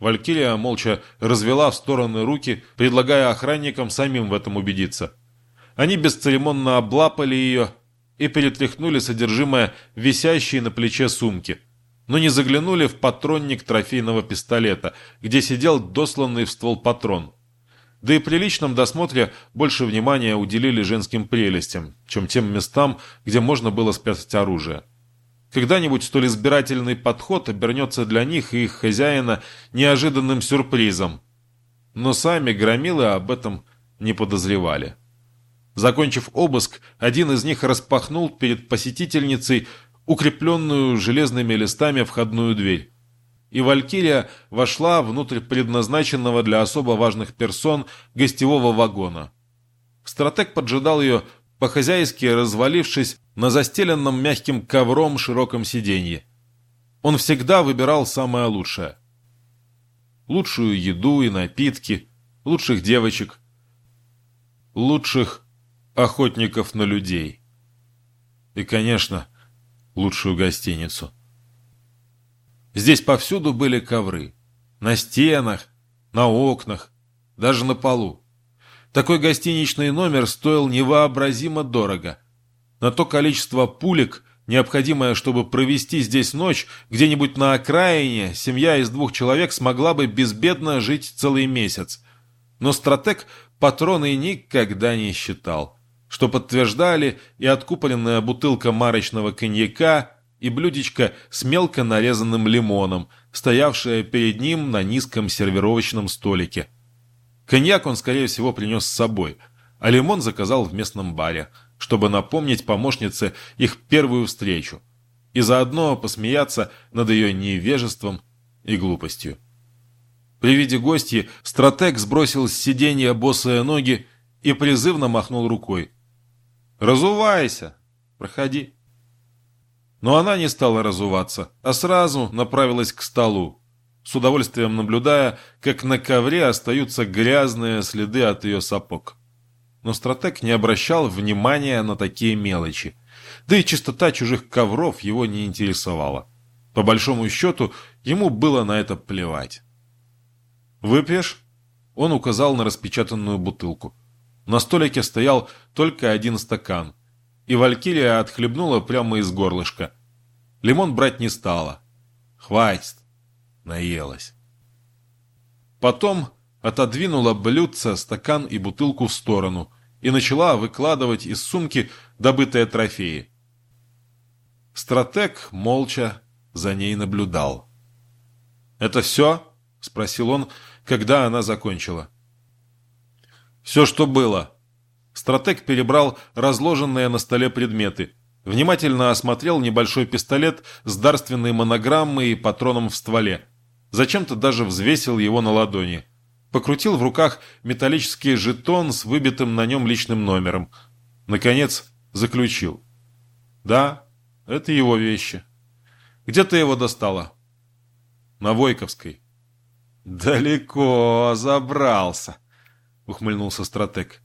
A: Валькирия молча развела в стороны руки, предлагая охранникам самим в этом убедиться. Они бесцеремонно облапали ее и перетряхнули содержимое висящей на плече сумки, но не заглянули в патронник трофейного пистолета, где сидел досланный в ствол патрон. Да и при личном досмотре больше внимания уделили женским прелестям, чем тем местам, где можно было спрятать оружие. Когда-нибудь столь избирательный подход обернется для них и их хозяина неожиданным сюрпризом. Но сами громилы об этом не подозревали. Закончив обыск, один из них распахнул перед посетительницей укрепленную железными листами входную дверь. И Валькирия вошла внутрь предназначенного для особо важных персон гостевого вагона. Стратег поджидал ее по-хозяйски развалившись на застеленном мягким ковром широком сиденье. Он всегда выбирал самое лучшее. Лучшую еду и напитки, лучших девочек, лучших охотников на людей. И, конечно, лучшую гостиницу. Здесь повсюду были ковры. На стенах, на окнах, даже на полу. Такой гостиничный номер стоил невообразимо дорого. На то количество пулек, необходимое, чтобы провести здесь ночь, где-нибудь на окраине, семья из двух человек смогла бы безбедно жить целый месяц. Но стратег патроны никогда не считал, что подтверждали и откупоренная бутылка марочного коньяка, и блюдечко с мелко нарезанным лимоном, стоявшее перед ним на низком сервировочном столике. Коньяк он, скорее всего, принес с собой, а лимон заказал в местном баре, чтобы напомнить помощнице их первую встречу и заодно посмеяться над ее невежеством и глупостью. При виде гостьи стратег сбросил с сиденья босые ноги и призывно махнул рукой. «Разувайся! Проходи!» Но она не стала разуваться, а сразу направилась к столу, с удовольствием наблюдая, как на ковре остаются грязные следы от ее сапог. Но стратег не обращал внимания на такие мелочи. Да и чистота чужих ковров его не интересовала. По большому счету, ему было на это плевать. «Выпьешь?» Он указал на распечатанную бутылку. На столике стоял только один стакан, и Валькирия отхлебнула прямо из горлышка. Лимон брать не стала. «Хватит!» наелась. Потом отодвинула блюдце, стакан и бутылку в сторону и начала выкладывать из сумки добытые трофеи. Стратег молча за ней наблюдал. «Это все?» — спросил он, когда она закончила. «Все, что было». Стратег перебрал разложенные на столе предметы. Внимательно осмотрел небольшой пистолет с дарственной монограммой и патроном в стволе. Зачем-то даже взвесил его на ладони. Покрутил в руках металлический жетон с выбитым на нем личным номером. Наконец, заключил. Да, это его вещи. Где ты его достала? На Войковской. Далеко забрался, ухмыльнулся стратег.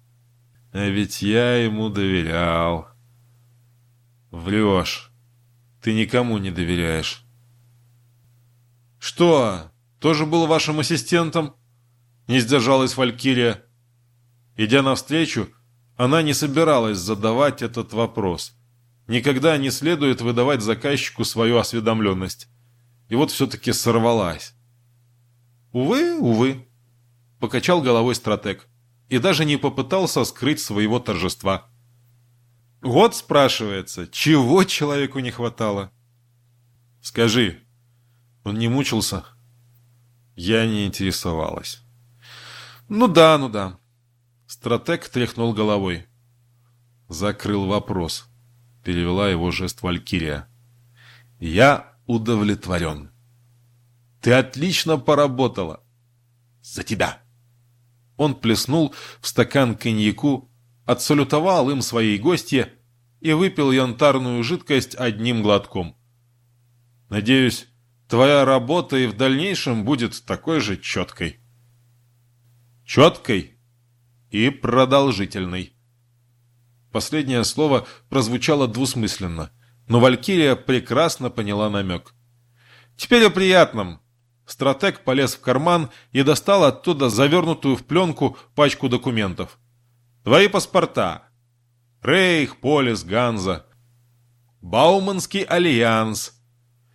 A: А ведь я ему доверял. Врешь. Ты никому не доверяешь. «Что, тоже был вашим ассистентом?» Не сдержалась Валькирия. Идя навстречу, она не собиралась задавать этот вопрос. Никогда не следует выдавать заказчику свою осведомленность. И вот все-таки сорвалась. «Увы, увы», — покачал головой стратег и даже не попытался скрыть своего торжества. Вот спрашивается, чего человеку не хватало? Скажи, он не мучился. Я не интересовалась. Ну да, ну да. Стратег тряхнул головой. Закрыл вопрос. Перевела его жест Валькирия. Я удовлетворен. Ты отлично поработала. За тебя. Он плеснул в стакан коньяку, отсалютовал им своей гостье и выпил янтарную жидкость одним глотком. Надеюсь, твоя работа и в дальнейшем будет такой же четкой. Четкой и продолжительной. Последнее слово прозвучало двусмысленно, но Валькирия прекрасно поняла намек. Теперь о приятном. Стратег полез в карман и достал оттуда завернутую в пленку пачку документов. «Твои паспорта. Рейх, Полис, Ганза. Бауманский альянс.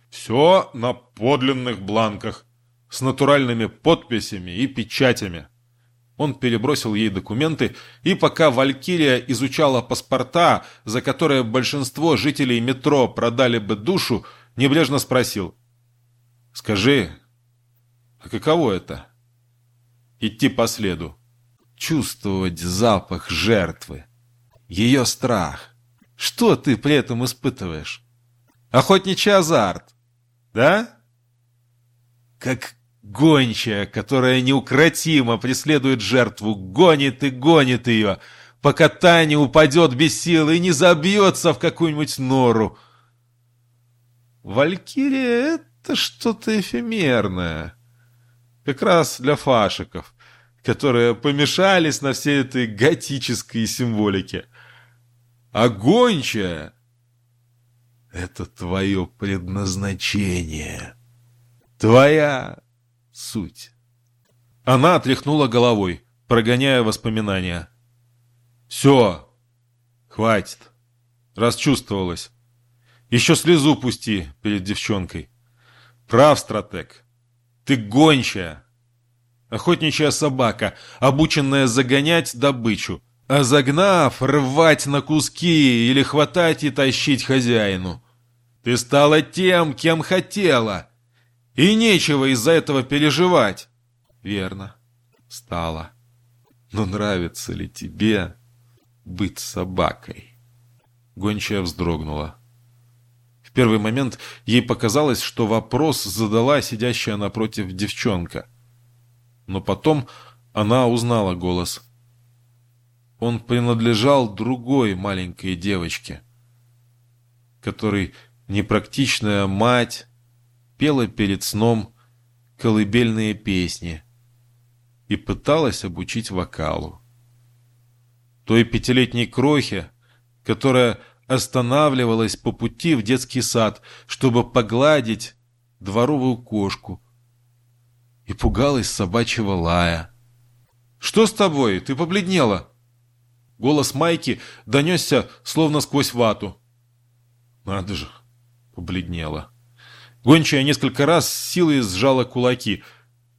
A: Все на подлинных бланках, с натуральными подписями и печатями». Он перебросил ей документы, и пока Валькирия изучала паспорта, за которые большинство жителей метро продали бы душу, небрежно спросил. «Скажи, а каково это? Идти по следу, чувствовать запах жертвы, ее страх. Что ты при этом испытываешь? Охотничий азарт, да? Как гончая, которая неукротимо преследует жертву, гонит и гонит ее, пока та не упадет без силы и не забьется в какую-нибудь нору. Валькирия — это что-то эфемерное как раз для фашиков, которые помешались на всей этой готической символике. А это твое предназначение, твоя суть. Она отряхнула головой, прогоняя воспоминания. «Все, хватит, расчувствовалась. Еще слезу пусти перед девчонкой. Прав, стратег. Ты гончая. Охотничья собака, обученная загонять добычу, а загнав, рвать на куски или хватать и тащить хозяину. Ты стала тем, кем хотела. И нечего из-за этого переживать. Верно, стала. Но нравится ли тебе быть собакой? Гончая вздрогнула первый момент ей показалось, что вопрос задала сидящая напротив девчонка. Но потом она узнала голос. Он принадлежал другой маленькой девочке, которой непрактичная мать пела перед сном колыбельные песни и пыталась обучить вокалу. Той пятилетней крохе, которая останавливалась по пути в детский сад, чтобы погладить дворовую кошку. И пугалась собачьего лая. «Что с тобой? Ты побледнела?» Голос Майки донесся, словно сквозь вату. «Надо же!» — побледнела. Гончая несколько раз с силой сжала кулаки,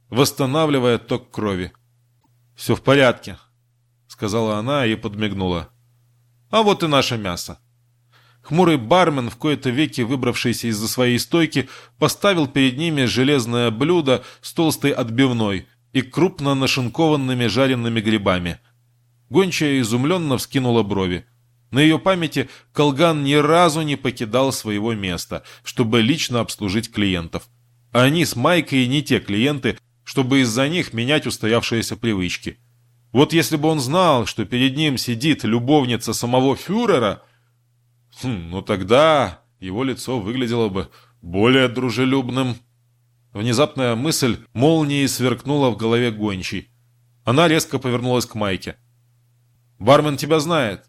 A: восстанавливая ток крови. «Все в порядке», — сказала она и подмигнула. «А вот и наше мясо». Хмурый бармен, в кои-то веки выбравшийся из-за своей стойки, поставил перед ними железное блюдо с толстой отбивной и крупно нашинкованными жареными грибами. Гончая изумленно вскинула брови. На ее памяти Колган ни разу не покидал своего места, чтобы лично обслужить клиентов. А они с Майкой не те клиенты, чтобы из-за них менять устоявшиеся привычки. Вот если бы он знал, что перед ним сидит любовница самого фюрера – Хм, ну тогда его лицо выглядело бы более дружелюбным. Внезапная мысль молнией сверкнула в голове гончей. Она резко повернулась к Майке. «Бармен тебя знает?»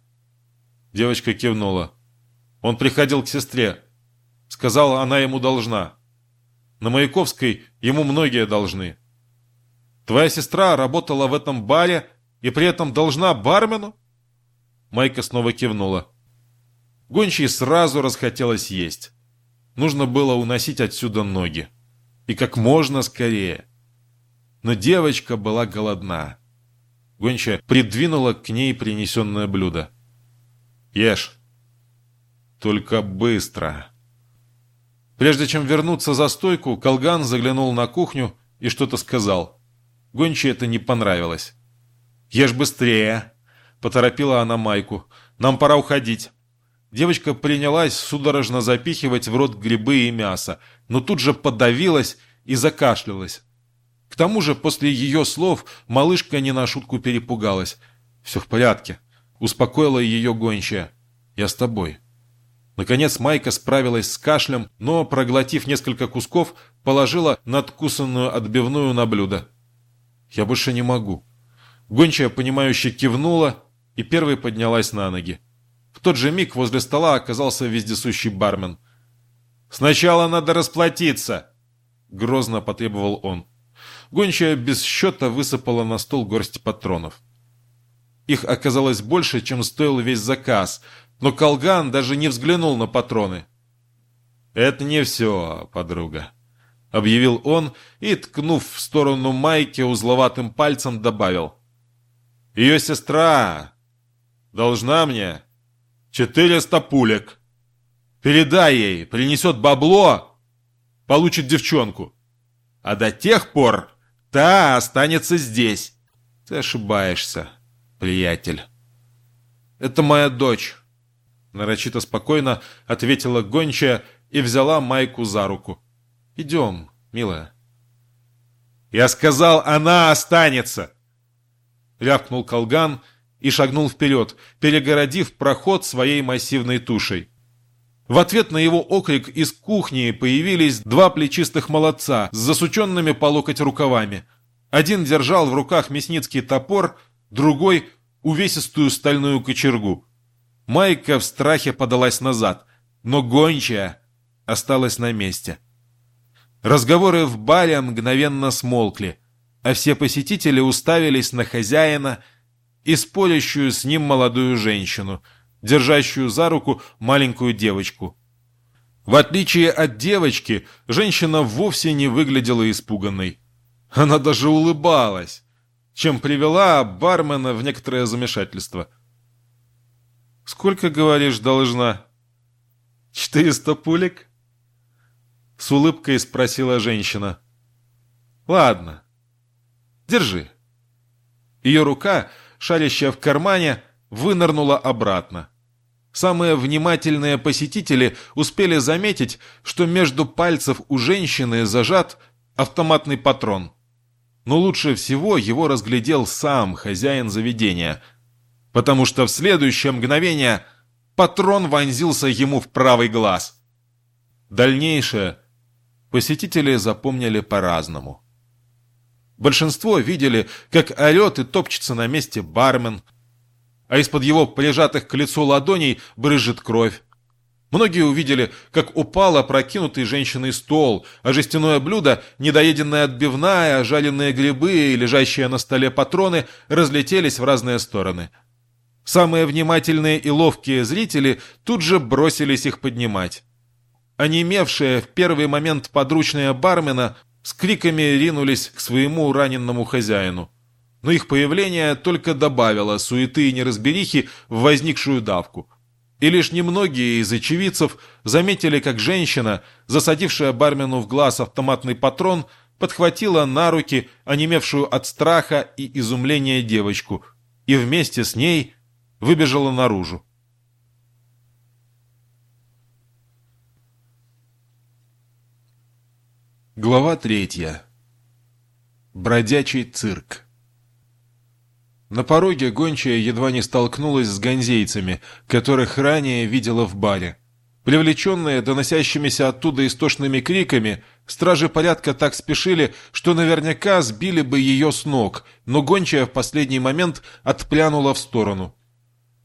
A: Девочка кивнула. «Он приходил к сестре. Сказала, она ему должна. На Маяковской ему многие должны. Твоя сестра работала в этом баре и при этом должна бармену?» Майка снова кивнула. Гончей сразу расхотелось есть. Нужно было уносить отсюда ноги. И как можно скорее. Но девочка была голодна. Гончая придвинула к ней принесенное блюдо. «Ешь. Только быстро». Прежде чем вернуться за стойку, Колган заглянул на кухню и что-то сказал. Гонче это не понравилось. «Ешь быстрее!» – поторопила она Майку. «Нам пора уходить». Девочка принялась судорожно запихивать в рот грибы и мясо, но тут же подавилась и закашлялась. К тому же после ее слов малышка не на шутку перепугалась. «Все в порядке», — успокоила ее гончая. «Я с тобой». Наконец Майка справилась с кашлем, но, проглотив несколько кусков, положила надкусанную отбивную на блюдо. «Я больше не могу». Гончая, понимающе кивнула и первой поднялась на ноги. Тот же миг возле стола оказался вездесущий бармен. «Сначала надо расплатиться!» — грозно потребовал он. Гончая без счета высыпала на стол горсть патронов. Их оказалось больше, чем стоил весь заказ, но Колган даже не взглянул на патроны. «Это не все, подруга», — объявил он и, ткнув в сторону майки узловатым пальцем, добавил. «Ее сестра должна мне четыреста пулек. Передай ей, принесет бабло, получит девчонку. А до тех пор та останется здесь. Ты ошибаешься, приятель. Это моя дочь». Нарочито спокойно ответила гончая и взяла Майку за руку. «Идем, милая». «Я сказал, она останется!» Рявкнул Колган и шагнул вперед, перегородив проход своей массивной тушей. В ответ на его окрик из кухни появились два плечистых молодца с засученными по локоть рукавами. Один держал в руках мясницкий топор, другой — увесистую стальную кочергу. Майка в страхе подалась назад, но гончая осталась на месте. Разговоры в баре мгновенно смолкли, а все посетители уставились на хозяина и спорящую с ним молодую женщину, держащую за руку маленькую девочку. В отличие от девочки, женщина вовсе не выглядела испуганной. Она даже улыбалась, чем привела бармена в некоторое замешательство – «Сколько, говоришь, должна?» «Четыреста пулек?» С улыбкой спросила женщина. «Ладно, держи». Ее рука, шарящая в кармане, вынырнула обратно. Самые внимательные посетители успели заметить, что между пальцев у женщины зажат автоматный патрон. Но лучше всего его разглядел сам хозяин заведения – потому что в следующее мгновение патрон вонзился ему в правый глаз. Дальнейшее посетители запомнили по-разному. Большинство видели, как орет и топчется на месте бармен, а из-под его прижатых к лицу ладоней брызжет кровь. Многие увидели, как упал опрокинутый женщиной стол, а жестяное блюдо, недоеденная отбивная, жаленые грибы и лежащие на столе патроны разлетелись в разные стороны – Самые внимательные и ловкие зрители тут же бросились их поднимать. Онемевшие в первый момент подручные бармена с криками ринулись к своему раненному хозяину. Но их появление только добавило суеты и неразберихи в возникшую давку. И лишь немногие из очевидцев заметили, как женщина, засадившая бармену в глаз автоматный патрон, подхватила на руки онемевшую от страха и изумления девочку, и вместе с ней выбежала наружу. Глава третья. Бродячий цирк. На пороге гончая едва не столкнулась с гонзейцами, которых ранее видела в баре. Привлеченные доносящимися оттуда истошными криками, стражи порядка так спешили, что наверняка сбили бы ее с ног, но гончая в последний момент отплянула в сторону.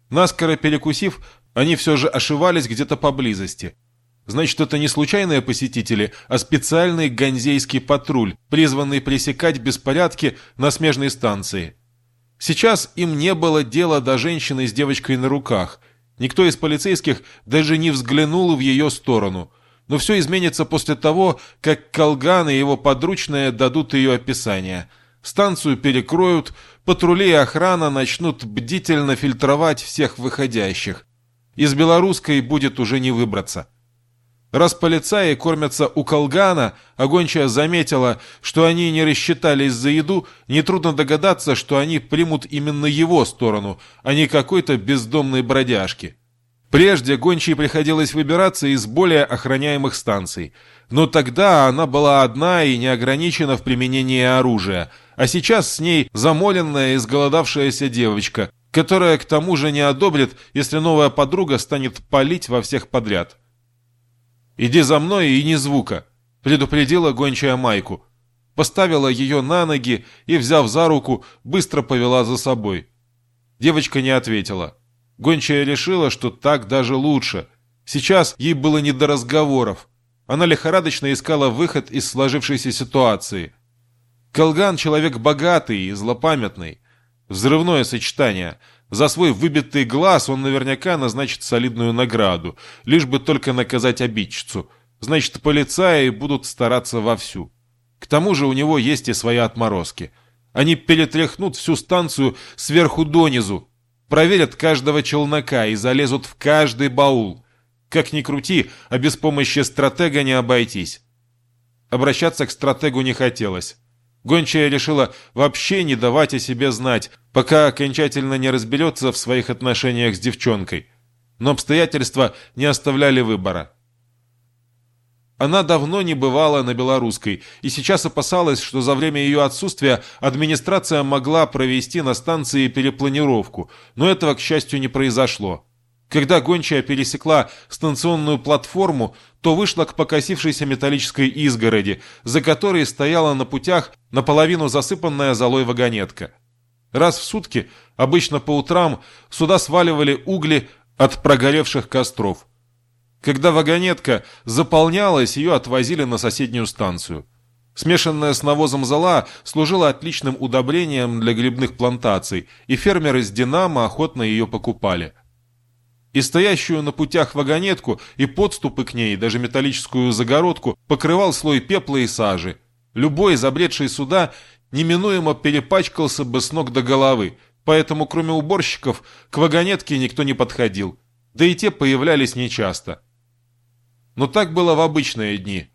A: Наскоро перекусив, они все же ошивались где-то поблизости. Значит, это не случайные посетители, а специальный ганзейский патруль, призванный пресекать беспорядки на смежной станции. Сейчас им не было дела до женщины с девочкой на руках. Никто из полицейских даже не взглянул в ее сторону. Но все изменится после того, как Колган и его подручные дадут ее описание – Станцию перекроют, патрули и охрана начнут бдительно фильтровать всех выходящих. Из белорусской будет уже не выбраться. Раз полицаи кормятся у Колгана, а гончая заметила, что они не рассчитались за еду, нетрудно догадаться, что они примут именно его сторону, а не какой-то бездомной бродяжки. Прежде гончей приходилось выбираться из более охраняемых станций, но тогда она была одна и не ограничена в применении оружия, а сейчас с ней замоленная и сголодавшаяся девочка, которая к тому же не одобрит, если новая подруга станет палить во всех подряд. «Иди за мной и ни звука», — предупредила гончая Майку. Поставила ее на ноги и, взяв за руку, быстро повела за собой. Девочка не ответила. Гончая решила, что так даже лучше. Сейчас ей было не до разговоров. Она лихорадочно искала выход из сложившейся ситуации. Колган — человек богатый и злопамятный. Взрывное сочетание. За свой выбитый глаз он наверняка назначит солидную награду, лишь бы только наказать обидчицу. Значит, полицаи будут стараться вовсю. К тому же у него есть и свои отморозки. Они перетряхнут всю станцию сверху донизу, проверят каждого челнока и залезут в каждый баул. Как ни крути, а без помощи стратега не обойтись. Обращаться к стратегу не хотелось. Гончая решила вообще не давать о себе знать, пока окончательно не разберется в своих отношениях с девчонкой. Но обстоятельства не оставляли выбора. Она давно не бывала на Белорусской и сейчас опасалась, что за время ее отсутствия администрация могла провести на станции перепланировку, но этого, к счастью, не произошло. Когда гончая пересекла станционную платформу, то вышла к покосившейся металлической изгороди, за которой стояла на путях наполовину засыпанная золой вагонетка. Раз в сутки, обычно по утрам, сюда сваливали угли от прогоревших костров. Когда вагонетка заполнялась, ее отвозили на соседнюю станцию. Смешанная с навозом зола служила отличным удобрением для грибных плантаций, и фермеры с «Динамо» охотно ее покупали – и стоящую на путях вагонетку, и подступы к ней, даже металлическую загородку, покрывал слой пепла и сажи. Любой, забредший сюда, неминуемо перепачкался бы с ног до головы, поэтому, кроме уборщиков, к вагонетке никто не подходил, да и те появлялись нечасто. Но так было в обычные дни,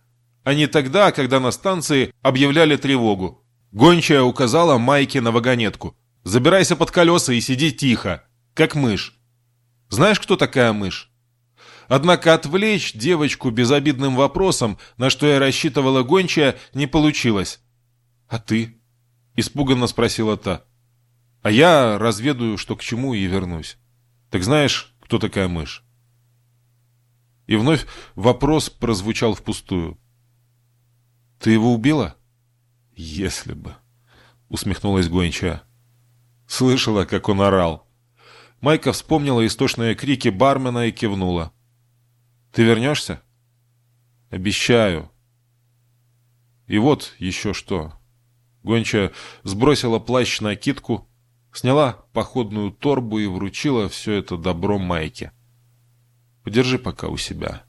A: а не тогда, когда на станции объявляли тревогу. Гончая указала Майке на вагонетку. «Забирайся под колеса и сиди тихо, как мышь». Знаешь, кто такая мышь? Однако отвлечь девочку безобидным вопросом, на что я рассчитывала гончая, не получилось. «А ты?» — испуганно спросила та. «А я разведаю, что к чему, и вернусь. Так знаешь, кто такая мышь?» И вновь вопрос прозвучал впустую. «Ты его убила?» «Если бы», — усмехнулась гончая. Слышала, как он орал. Майка вспомнила истошные крики бармена и кивнула. «Ты вернешься?» «Обещаю». И вот еще что. Гонча сбросила плащ-накидку, сняла походную торбу и вручила все это добро Майке. «Подержи пока у себя».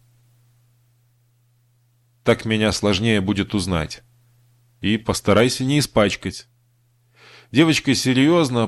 A: Так меня сложнее будет узнать. И постарайся не испачкать. Девочка серьезно